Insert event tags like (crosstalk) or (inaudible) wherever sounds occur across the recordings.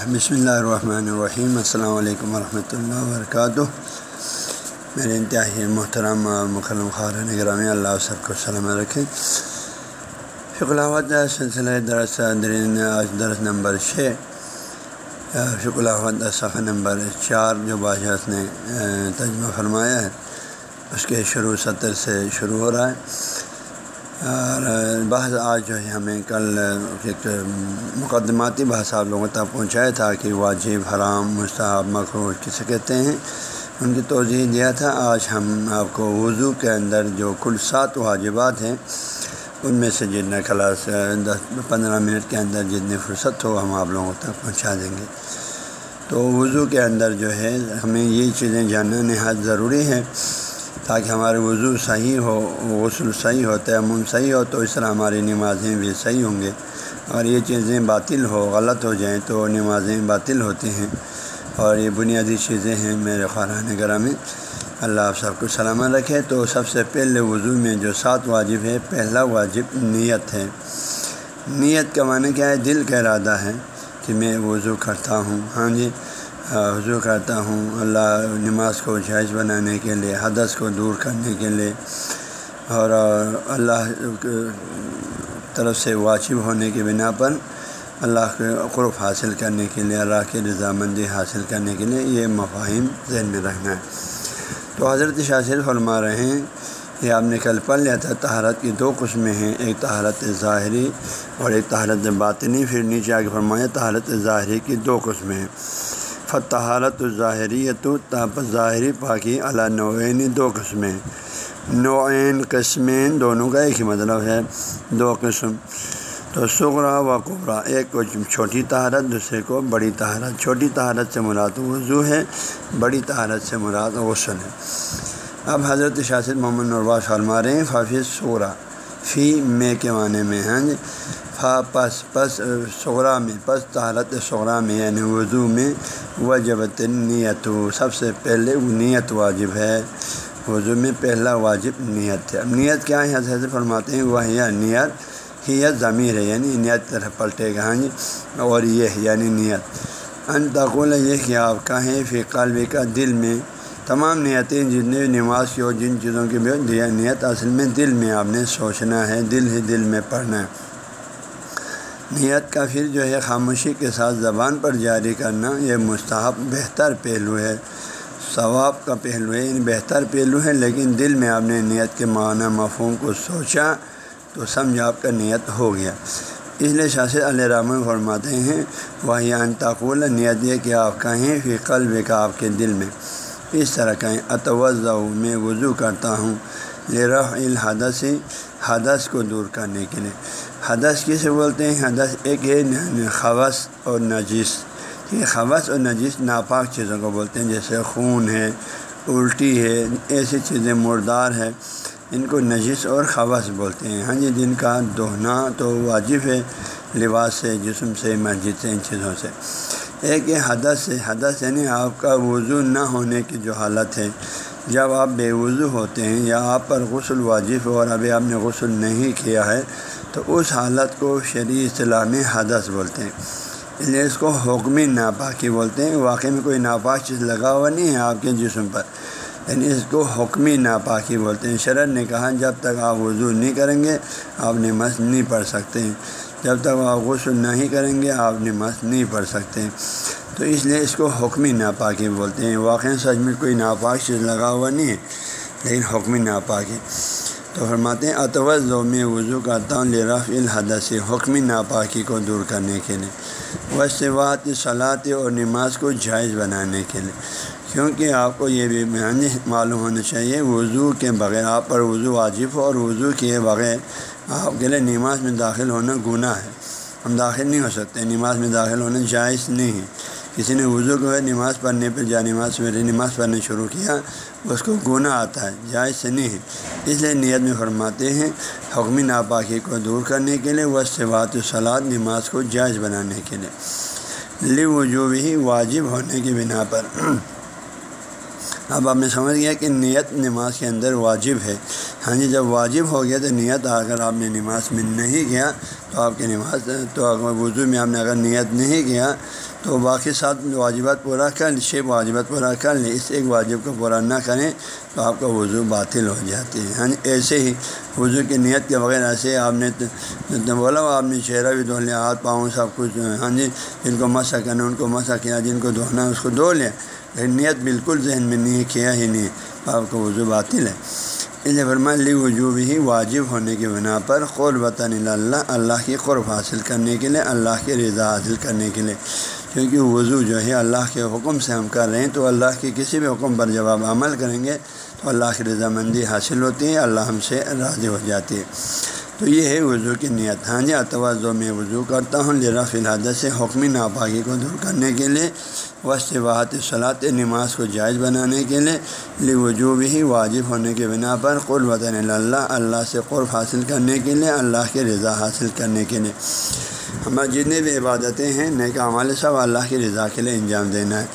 بسم اللہ الرحمن الرحیم۔ السلام علیکم ورحمۃ اللہ وبرکاتہ۔ میرے انتہائی محترم اور مکرم خارن گرامی اللہ سب کو سلام رکھیں شکلاوت سلسلہ درس درین آج درس نمبر چھ۔ شکلاوت صفحہ نمبر چار جو بادشاہ نے تجمہ فرمایا ہے، اس کے شروع سطر سے شروع ہو رہا ہے۔ اور بحث آج جو ہے، ہمیں کل ایک مقدماتی بحث آپ لوگوں تک پہنچایا تھا کہ واجب، حرام، مستحب مخروج کسے کہتے ہیں؟ ان کی توضیح دیا تھا۔ آج ہم آپ کو وضو کے اندر جو کل سات واجبات ہیں، ان میں سے جتنا کلاس، دس، پندرہ منٹ کے اندر جتنی فرصت ہو، ہم آپ لوگوں تک پہنچا دیں گے۔ تو وضو کے اندر جو ہے، ہمیں یہ چیزیں جاننا نہایت ضروری ہے تاکہ ہمارے وضو صحیح ہو، غسل صحیح ہو، تیمم صحیح ہو، تو اس طرح ہماری نمازیں بھی صحیح ہوں گے اور یہ چیزیں باطل ہو، غلط ہو جائیں تو نمازیں باطل ہوتی ہیں۔ اور یہ بنیادی چیزیں ہیں میرے خاران گرہ میں اللہ آپ سب کو سلامت رکھے۔ تو سب سے پہلے وضو میں جو سات واجب ہے پہلا واجب نیت ہے۔ نیت کا معنی کیا ہے؟ دل کا ارادہ ہے کہ میں وضو کرتا ہوں۔ ہاں جی حضو کرتا ہوں، اللہ نماز کو جائز بنانے کے لیے، حدث کو دور کرنے کے لیے اور اللہ طرف سے واجب ہونے کی بنا پر اللہ کے قرف حاصل کرنے کے لیے، اللہ کی رضامندی حاصل کرنے کے لیے یہ مفاہم ذہن میں رکھنا ہے۔ تو حضرت شاثر فرما رہے ہیں یہ آپ نے کل پڑھ لیا تھا تہارت کی دو قسمیں ہیں، ایک تہارت ظاہری اور ایک تہارت باطنی۔ پھر نیچے آگے فرمایا تہارت ظاہری کی دو قسمیں ہیں۔ فتحالت الظاہریت ظاہری پاکی علا نوعین دو قسمیں۔ نوعین قسمیں دونوں کا ایک ہی مطلب ہے، دو قسم۔ تو سغرا و قبرا ایک کو چھوٹی تہارت دوسرے کو بڑی تہارت چھوٹی تہارت سے مراد وضو ہے، بڑی تہارت سے مراد غسل ہے۔ اب حضرت شاست محمد نرواز فرما رہے ہیں، فافی سغرا فی میں کے معنی میں ہیں۔ فا پس پس سغرا میں، پس تحالت سغرا میں یعنی وضو میں۔ وجبت نیت، سب سے پہلے نیت واجب ہے۔ وضو میں پہلا واجب نیت ہے۔ اب نیت کیا ہے؟ حضرت فرماتے ہیں، وہ نیت، ہی ضمیر ہے یعنی نیت طرف پلٹے گا۔ ہاں جی اور یہ یعنی نیت۔ ان تقول، یہ کہ آپ کہیں، فی قلب کا دل میں تمام نیتیں جتنے بھی نماز کی ہو جن چیزوں کی بھی نیت اصل میں دل میں آپ نے سوچنا ہے۔ دل ہی دل میں پڑھنا ہے۔ نیت کا پھر جو ہے خاموشی کے ساتھ زبان پر جاری کرنا یہ مستحب بہتر پہلو ہے۔ ثواب کا پہلو ہے یعنی بہتر پہلو ہے، لیکن دل میں آپ نے نیت کے معنی، مفہوم کو سوچا تو سمجھ آپ کا نیت ہو گیا۔ اس لیے شاست علیہ رحم فرماتے ہیں وہ انتقول نیت یہ کہ آپ کہیں پھر قلب کا آپ کے دل میں۔ اس طرح کہیں اتوضع میں وضو کرتا ہوں یہ الحدث، حدث کو دور کرنے کے لیے۔ حدث کسے بولتے ہیں؟ حدث ایک ہے خوص اور نجیس۔ یہ خوص اور نجیس ناپاک چیزوں کو بولتے ہیں، جیسے خون ہے، الٹی ہے، ایسی چیزیں مردار ہے ان کو نجیس اور خوص بولتے ہیں۔ ہاں جی جن کا دہنا تو واجب ہے، لباس سے جسم سے، مسجد سے، ان چیزوں سے۔ ایک یہ حدث ہے۔ حدث یعنی آپ کا وضو نہ ہونے کی جو حالت ہے۔ جب آپ بے وضو ہوتے ہیں یا آپ پر غسل واجب ہو اور ابھی آپ نے غسل نہیں کیا ہے تو اس حالت کو شرعی اصطلاح میں حدث بولتے ہیں۔ اس لیے اس کو حکمی ناپاکی بولتے ہیں۔ واقعی میں کوئی ناپاک چیز لگا ہوا نہیں ہے آپ کے جسم پر۔ یعنی اس کو حکمی ناپاکی بولتے ہیں۔ شرط نے کہا، جب تک آپ وضو نہیں کریں گے، آپ نماز نہیں پڑھ سکتے ہیں۔ جب تک آپ غسل نہیں کریں گے، آپ نماز نہیں پڑھ سکتے ہیں۔ تو اس لیے اس کو حکمی ناپاکی بولتے ہیں۔ واقعی سچ میں کوئی ناپاک چیز لگا ہوا نہیں ہے، لیکن حکمی ناپاکی۔ تو فرماتے ہیں اتوز میں وضو کرتا ہوں لرف الحدث حکمی ناپاکی کو دور کرنے کے لیے وہ سوات صلاحت اور نماز کو جائز بنانے کے لیے۔ کیونکہ آپ کو یہ بھی معلوم ہونا چاہیے، وضو کے بغیر آپ پر وضو واجب ہو اور وضو کیے بغیر آپ کے لیے نماز میں داخل ہونا گناہ ہے۔ ہم داخل نہیں ہو سکتے، نماز میں داخل ہونا جائز نہیں ہے۔ کسی نے وضو کو نماز پڑھنے پہ جا، نماز میرے نماز پڑھنا شروع کیا، اس کو گناہ آتا ہے، جائز سے نہیں۔ ہے اس لیے نیت میں فرماتے ہیں حکمی ناپاکی کو دور کرنے کے لیے وہ سوات و سلاد نماز کو جائز بنانے کے لیے۔ لی وجوب ہی واجب ہونے کی بنا پر۔ (clears throat) اب آپ نے سمجھ گیا کہ نیت نماز کے اندر واجب ہے۔ ہاں جی جب واجب ہو گیا تو نیت، اگر آپ نے نماز میں نہیں کیا، تو آپ کی نماز، تو اگر وضو میں آپ نے اگر نیت نہیں کیا تو باقی سات واجبات پورا کر چھ واجبات پورا کر لیں اس ایک واجب کو پورا نہ کریں تو آپ کا وضو باطل ہو جاتی ہے۔ ہاں ایسے ہی وضو کی نیت کے بغیر ایسے آپ نے بولا آپ نے چہرہ بھی دھو لیا، ہاتھ پاؤں سب کچھ ہاں جی جن کو مسا کرنا، ان کو مسا کیا، جن کو دھونا ہے اس کو دھو لیا۔ لیکن نیت بالکل ذہن میں نہیں، کیا ہی نہیں، آپ کا وضو باطل ہے۔ اس فرما لی وجوب ہی واجب ہونے کی بنا پر قربۃ اللہ اللہ کی قرب حاصل کرنے کے لیے، اللہ کی رضا حاصل کرنے کے لیے۔ کیونکہ وضو جو ہے اللہ کے حکم سے ہم کر رہے ہیں، تو اللہ کے کسی بھی حکم پر جب آپ عمل کریں گے، تو اللہ کی رضامندی حاصل ہوتی ہے، اللہ ہم سے راضی ہو جاتی ہے۔ تو یہ ہے وضو کی نیت۔ ہاں جی اتوازوں میں وضو کرتا ہوں رف الحادث سے حکمی ناپاکی کو دور کرنے کے لیے وسط واحد صلاحت نماز کو جائز بنانے کے لیے لی وجوب ہی واجب ہونے کے بنا پر قربۃ اللہ اللہ سے قرب حاصل کرنے کے لیے، اللہ کے رضا حاصل کرنے کے لیے۔ ہمارے جتنے بھی عبادتیں ہیں، نیک عمال سب اللہ کی رضا کے لیے انجام دینا ہے۔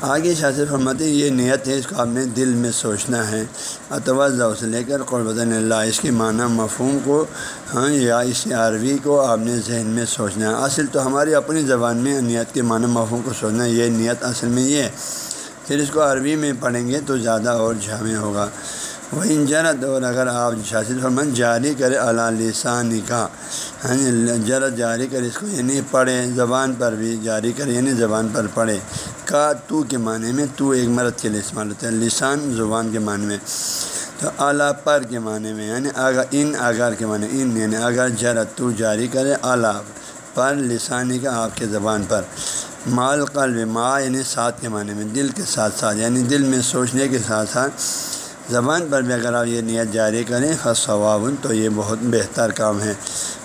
آگے شاست فرماتے ہیں، یہ نیت ہے، اس کو آپ نے دل میں سوچنا ہے۔ اتوازہ سے لے کر قربۃ اللہ، اس کے معنی مفہوم کو ہاں یا اس عربی کو آپ نے ذہن میں سوچنا ہے۔ اصل تو ہماری اپنی زبان میں نیت کے معنی مفہوم کو سوچنا ہے، یہ نیت اصل میں یہ ہے۔ پھر اس کو عربی میں پڑھیں گے تو زیادہ اور جامع ہوگا۔ وہ انجرت اور اگر آپ شاست فرمان جاری کرے اللہ لسانی کا. یعنی ہاں جرت جاری کر اس کو یعنی پڑھے، زبان پر بھی جاری کرے یعنی زبان پر پڑھے. کا تو کے معنی میں تو ایک مرد کے لیے استعمال ہوتا ہے، لسان زبان کے معنی میں. تو اعلیٰ پر کے معنی میں یعنی اگر ان اگر کے معنی ان یعنی اگر جرت تو جاری کرے اعلیٰ پر، لسانی کا آپ کے زبان پر. مال قلب ماں یعنی ساتھ کے معنی میں، دل کے ساتھ ساتھ یعنی دل میں سوچنے کے ساتھ ساتھ زبان پر بھی اگر آپ یہ نیت جاری کریں خص تو یہ بہت بہتر کام ہے۔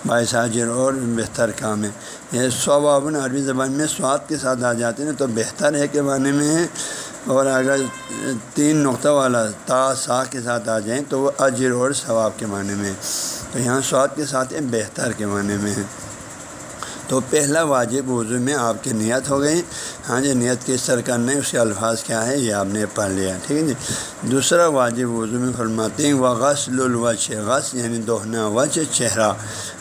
باعث حاضر اور بہتر کام ہے۔ یہ ثوابن عربی زبان میں سواد کے ساتھ آ جاتے ہیں تو بہتر ہے کے معنی میں ہے اور اگر تین نقطہ والا تا، سا کے ساتھ آ جائیں تو وہ اجر اور ثواب کے معنی میں تو یہاں سواد کے ساتھ بہتر کے معنی میں ہے۔ تو پہلا واجب وضو میں آپ کی نیت ہو گئی۔ ہاں جی نیت کس طرح کرنا ہے اس کے الفاظ کیا ہے یہ آپ نے پڑھ لیا، ٹھیک ہے جی۔ دوسرا واجب وضو میں فرماتے ہیں وہ غسل الوچ غس یعنی دوہنا وچ چہرہ۔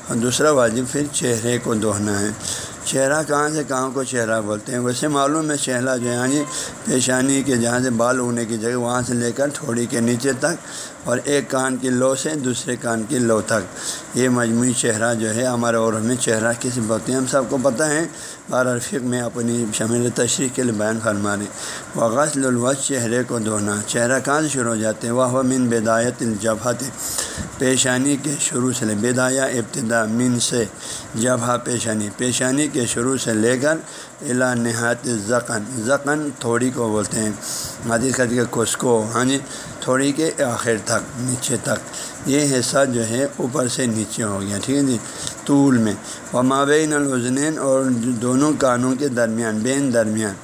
اور دوسرا واجب پھر چہرے کو دوہنا ہے۔ چہرہ کہاں سے کہاں کو چہرہ بولتے ہیں؟ ویسے معلوم ہے چہرہ جو ہے ہاں جی پیشانی کے جہاں سے بال اگنے کی جگہ، وہاں سے لے کر تھوڑی کے نیچے تک اور ایک کان کی لو سے دوسرے کان کی لو تک۔ یہ مجموعی چہرہ جو ہے، ہمارے اور میں چہرہ کسی بولتے ہیں ہم سب کو پتہ ہے۔ بار رفیق میں اپنی شامل تشریح کے لیے بیان فرما رہے وہ غسل الوش چہرے کو دھونا۔ چہرہ کہاں سے شروع ہو جاتے ہیں؟ وہ من بدایت الجبہت۔ پیشانی کے شروع سے لے بدایا ابتدا، من سے جبہ پیشانی۔ پیشانی کے شروع سے لے کر الا نہایت زخن زخن تھوڑی کو بولتے ہیں۔ حدیث کا کے کسکو ہاں جی تھوڑی کے آخر تک، نیچے تک۔ یہ حصہ جو ہے اوپر سے نیچے ہو گیا، ٹھیک ہے جی؟ طول میں۔ و مابین العزنین اور دونوں کانوں کے درمیان، بین درمیان۔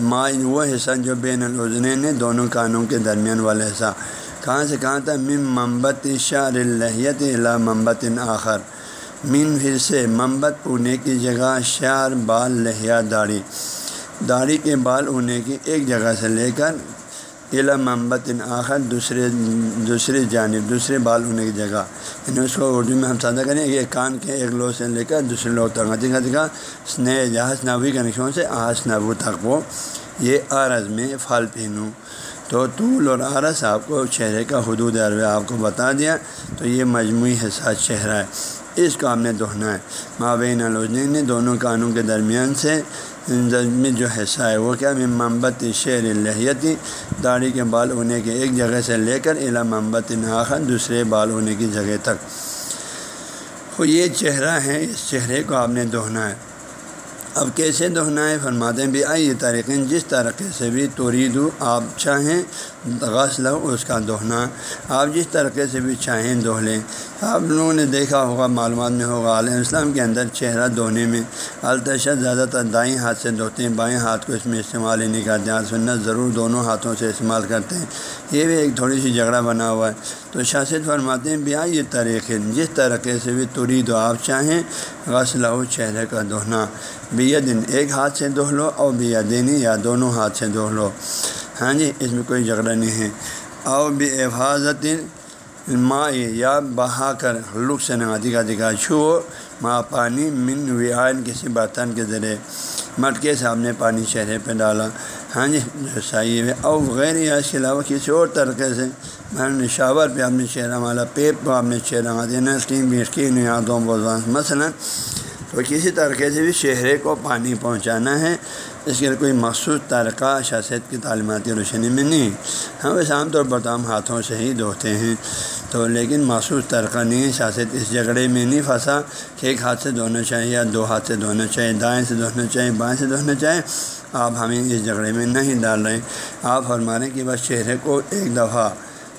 ما وہ حصہ جو بین العزنین ہے دونوں کانوں کے درمیان والا حصہ۔ کہاں سے کہاں تھا مم ممبت شار الحیت اللہ ممبت آخر۔ من پھر سے ممبت اگنے کی جگہ شعر بال لہیا داڑھی۔ داڑھی کے بال اگنے کی ایک جگہ سے لے کر الا ممبت آخر دوسرے، دوسری جانب، دوسرے بال ہونے کی جگہ۔ یعنی اس کو اردو میں ہم سادہ کریں، ایک کان کے ایک لو سے لے کر دوسرے لوگ تک۔ جگہ جگہ سنے جہاز نبوی کنیکشن سے آہس نبو تک وہ۔ یہ عرض میں پھل پہنوں۔ تو طول اور عرض آپ کو چہرے کا حدود عرب آپ کو بتا دیا۔ تو یہ مجموعی حصہ چہرہ ہے۔ اس کو ہم نے دہنا ہے۔ مابین الوجن نے دونوں کانوں کے درمیان سے میں جو حصہ ہے، وہ کیا؟ محبت شعر الحیتی داڑھی کے بال ہونے کے ایک جگہ سے لے کر الا محبت ناخر دوسرے بال ہونے کی جگہ تک۔ وہ یہ چہرہ ہے، اس چہرے کو آپ نے دہنا ہے۔ اب کیسے دہنا ہے؟ فرماتے ہیں بھی آئیے طریقے جس طریقے سے بھی توری دو آپ چاہیں، غسل اس کا دہنا۔ آپ جس طریقے سے بھی چاہیں دوہ لیں۔ آپ لوگوں نے دیکھا ہوگا، معلومات میں ہوگا، علیہ السلام کے اندر چہرہ دھونے میں التشد زیادہ تر دائیں ہاتھ سے دھوتے ہیں، بائیں ہاتھ کو اس میں استعمال ہی نہیں کرتے ہیں سنت ضرور دونوں ہاتھوں سے استعمال کرتے ہیں۔ یہ بھی ایک تھوڑی سی جھگڑا بنا ہوا ہے۔ تو شاست فرماتے ہیں، بیا یہ طریقے، جس طریقے سے بھی توری دو آپ چاہیں غسل ہو چہرے کا دہنا بیا دن ایک ہاتھ سے دہہ لو اور بیا دینی یا دونوں ہاتھ سے دہہ لو۔ ہاں جی اس میں کوئی جھگڑا نہیں ہے۔ اور بھی حفاظت ماں یا بہا کر لک سے نہ دکھا دکھا چھو، ماں پانی من وعین کسی برتن کے ذریعے مٹکے سے آپ نے پانی چہرے پہ ڈالا۔ ہاں جی صحیح ہے۔ اور غیر یا اس کے علاوہ کسی اور طریقے سے شاور پہ آپ نے چہرہ مالا پیپ پہ آپ نے چہرہ مالا دینا اسکیم بھی یادوں بوزان مثلاً تو کسی طریقے سے بھی چہرے کو پانی پہنچانا ہے۔ اس کے لیے کوئی مخصوص طریقہ شاست کی تعلیماتی روشنی میں نہیں۔ ہم ویسے عام طور پر تو ہم ہاتھوں سے ہی دھوتے ہیں، تو لیکن مخصوص طریقہ نہیں ہے شاست اس جھگڑے میں نہیں پھنسا کہ ایک ہاتھ سے دھونا چاہیے یا دو ہاتھ سے دھونا چاہیے، دائیں سے دھونا چاہیے، بائیں سے دھونا چاہیے۔ آپ ہمیں اس جھگڑے میں نہیں ڈال رہے۔ آپ فرمانے کہ بس چہرے کو ایک دفعہ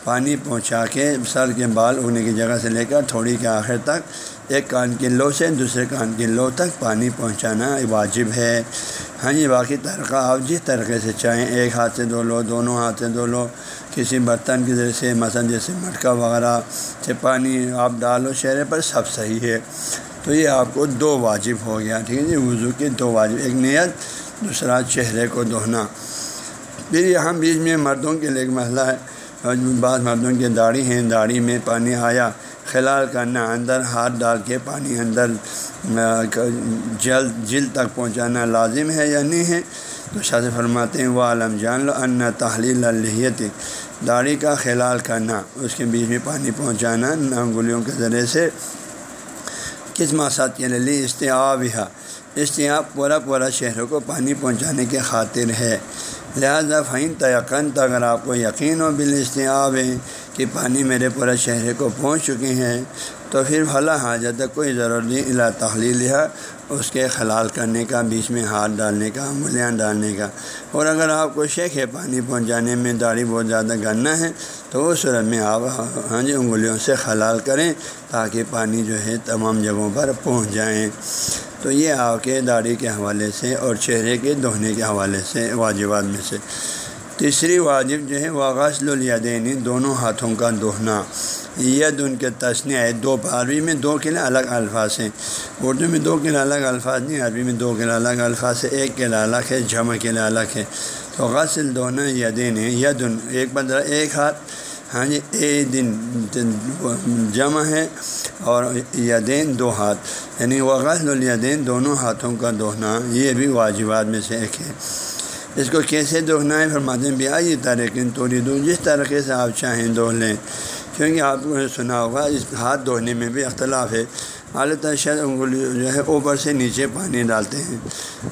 پانی پہنچا کے سر کے بال اگنے کی جگہ سے لے کر تھوڑی کے آخر تک ایک کان کی لو سے دوسرے کان کی لو تک پانی پہنچانا واجب ہے۔ ہاں جی باقی طریقہ آپ جس طریقے سے چاہیں، ایک ہاتھ سے دھو لو، دونوں ہاتھ سے دھو لو، کسی برتن کے ذریعے سے، مثلاً جیسے مٹکا وغیرہ سے پانی آپ ڈالو، چہرے پر سب صحیح ہے۔ تو یہ آپ کو دو واجب ہو گیا، ٹھیک ہے جی؟ وضو کے دو واجب، ایک نیت، دوسرا چہرے کو دہنا۔ پھر یہاں بیچ میں مردوں کے لیے ایک مسئلہ ہے۔ بعض مردوں کی داڑھی ہیں۔ داڑھی میں پانی آیا۔ خلال کرنا اندر، ہاتھ ڈال کے پانی اندر جلد جلد تک پہنچانا لازم ہے یا نہیں ہے؟ تو شاہ فرماتے ہیں وہ عالم جان لو ان تحلیل الہیت داڑھی کا خلال کرنا، اس کے بیچ میں پانی پہنچانا انگلیوں کے ذریعے سے۔ کس مقصد کے لیے؟ استعاب ہے استعاب پورا پورا شہروں کو پانی پہنچانے کی خاطر ہے۔ لہذا فہین تیقن تو اگر آپ کو یقین و بال استعاب ہے کہ پانی میرے پورے چہرے کو پہنچ چکے ہیں، تو پھر بھلا حاجت کوئی ضرور نہیں، الا تحلیل ہے، اس کے خلال کرنے کا، بیچ میں ہاتھ ڈالنے کا، انگلیاں ڈالنے کا۔ اور اگر آپ کو شیخ ہے پانی پہنچانے میں داڑھی بہت زیادہ گرنا ہے، تو اس صورت میں آپ ہاں جی انگلیوں سے خلال کریں تاکہ پانی جو ہے تمام جگہوں پر پہنچ جائیں تو یہ آپ کے داڑھی کے حوالے سے اور چہرے کے دہنے کے حوالے سے واجبات میں سے۔ تیسری واجب جو ہے وہ غسل الیدین، دونوں ہاتھوں کا دہنا۔ ید ان کے تشنی ہے، دو عربی میں دو کے لیے الگ الفاظ ہیں۔ اردو میں دو کے لیے الگ الفاظ نہیں، عربی میں دو کے لیے الگ الفاظ ہے ایک کے لیے الگ ہے، جمع کے لیے الگ ہے۔ تو غسل دونوں یدین ہیں ید۔ ان ایک بدلا ایک ہاتھ ہاں جی اے دن جمع ہے اور یدین دو ہاتھ یعنی وہ الیدین دونوں ہاتھوں کا دہنا یہ بھی واجبات میں سے ایک ہے۔ اس کو کیسے دہنا ہے فرماتے ہیں بھی آئیے تاریخین توڑی دوں جس طریقے سے آپ چاہیں دوہ لیں۔ کیونکہ آپ کو سنا ہوگا، اس ہاتھ دھونے میں بھی اختلاف ہے۔ اعلیٰ شاید انگلی جو ہے اوپر سے نیچے پانی ڈالتے ہیں۔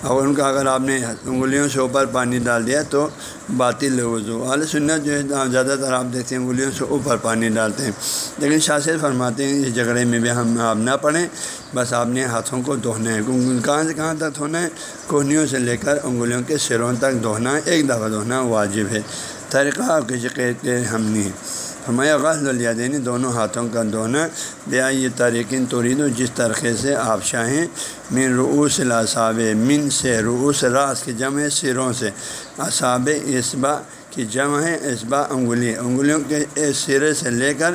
اور ان کا اگر آپ نے انگلیوں سے اوپر پانی ڈال دیا تو باطل وضو۔ اعلیٰ سنت جو ہے، زیادہ تر آپ دیکھتے ہیں انگلیوں سے اوپر پانی ڈالتے ہیں۔ لیکن شاثر فرماتے ہیں، اس جھگڑے میں بھی ہم آپ نہ پڑھیں، بس آپ نے ہاتھوں کو دھونا ہے۔ کہاں سے کہاں تک دھونا ہے؟ کوہنیوں سے لے کر انگلیوں کے سروں تک دھونا، ایک دفعہ دھونا واجب ہے۔ طریقہ آپ کسی کے ہم نہیں ہے ہمیں غسل الیدینی دونوں ہاتھوں کا دھونا بیا یہ تاریکن توڑی جس طریقے سے آپ چاہیں من رعوس الاصاب من سے رعوس راس کے جمع سروں سے۔ اصاب اسبا کی جمع ہے اسبا انگلی۔ انگلیوں کے سرے سے لے کر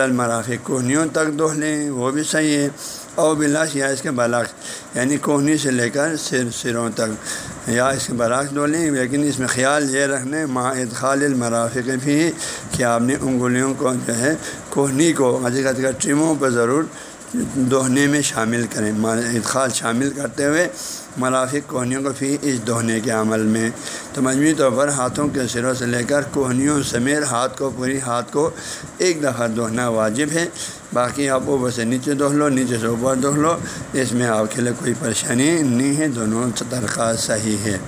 المرافی کوہنیوں تک دھو لیں، وہ بھی صحیح ہے او بلاش، یا اس کے بلاخ یعنی کوہنی سے لے کر سر، سروں تک۔ یا اس کے برعکس ڈولیں لیکن اس میں خیال یہ رکھنے ماں ادخال المرافق بھی کہ آپ نے انگلیوں کو جو ہے، کوہنی کو حقیقت کا ٹیموں پر ضرور دوہنے میں شامل کریں۔ ادخال شامل کرتے ہوئے مرافق کوہنیوں کو پھر اس دوہنے کے عمل میں تو مجموعی طور پر ہاتھوں کے سروں سے لے کر کوہنیوں سمیت ہاتھ کو پوری ہاتھ کو ایک دفعہ دوہنا واجب ہے۔ باقی آپ اوپر سے نیچے دوہ لو، نیچے سے اوپر دوہ لو، اس میں آپ کے لیے کوئی پریشانی نہیں ہے، دونوں طرقہ صحیح ہے۔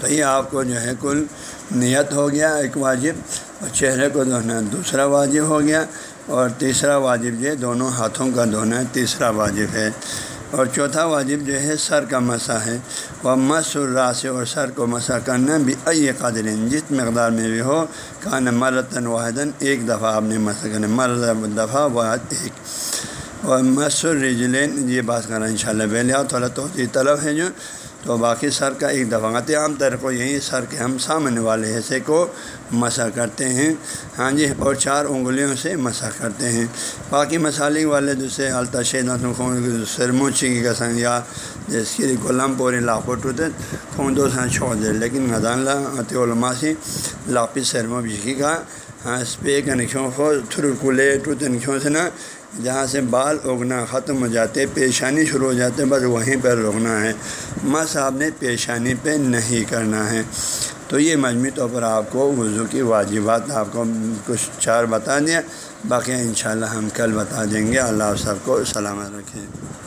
تو یہ آپ کو جو ہے کل نیت ہو گیا ایک واجب اور چہرے کو دھونا دوسرا واجب ہو گیا اور تیسرا واجب جو ہے دونوں ہاتھوں کا دھونا تیسرا واجب ہے۔ اور چوتھا واجب جو ہے، سر کا مسا ہے۔ وہ مس الراس اور سر کو مسا کرنا بھی ائی قادر جس مقدار میں بھی ہو کہنا مرتن واحدن ایک دفعہ آپ نے مسا کرنا مرد دفعہ واحد ایک۔ اور مسر رجلین یہ بات کرنا ان شاء اللہ پہلے تھوڑا توجہ طلب ہے جو تو باقی سر کا ایک دفعہ عام طور کو یہی سر کے ہم سامنے والے حصے کو مسا کرتے ہیں۔ ہاں جی اور چار انگلیوں سے مسا کرتے ہیں۔ باقی مسالے والے دوسرے التشید سرموچی کی قسم، یا جس کی غلام پوری لاپٹ ہوتے خون دو سا چھوڑ دے۔ لیکن مدان لاتی علماء سے لاپی سرمو بجکی کا ہاں اسپے کا کو تھرو کلے ٹو تنکھیوں سے نا جہاں سے بال اگنا ختم ہو جاتے، پیشانی شروع ہو جاتے، بس وہیں پر رکنا ہے۔ ماں صاحب نے پیشانی پہ نہیں کرنا ہے۔ تو یہ مجموعی طور پر آپ کو وضو کی واجبات، آپ کو کچھ چار بتا دیا باقی انشاءاللہ ہم کل بتا دیں گے۔ اللہ صاحب سب کو سلامت رکھیں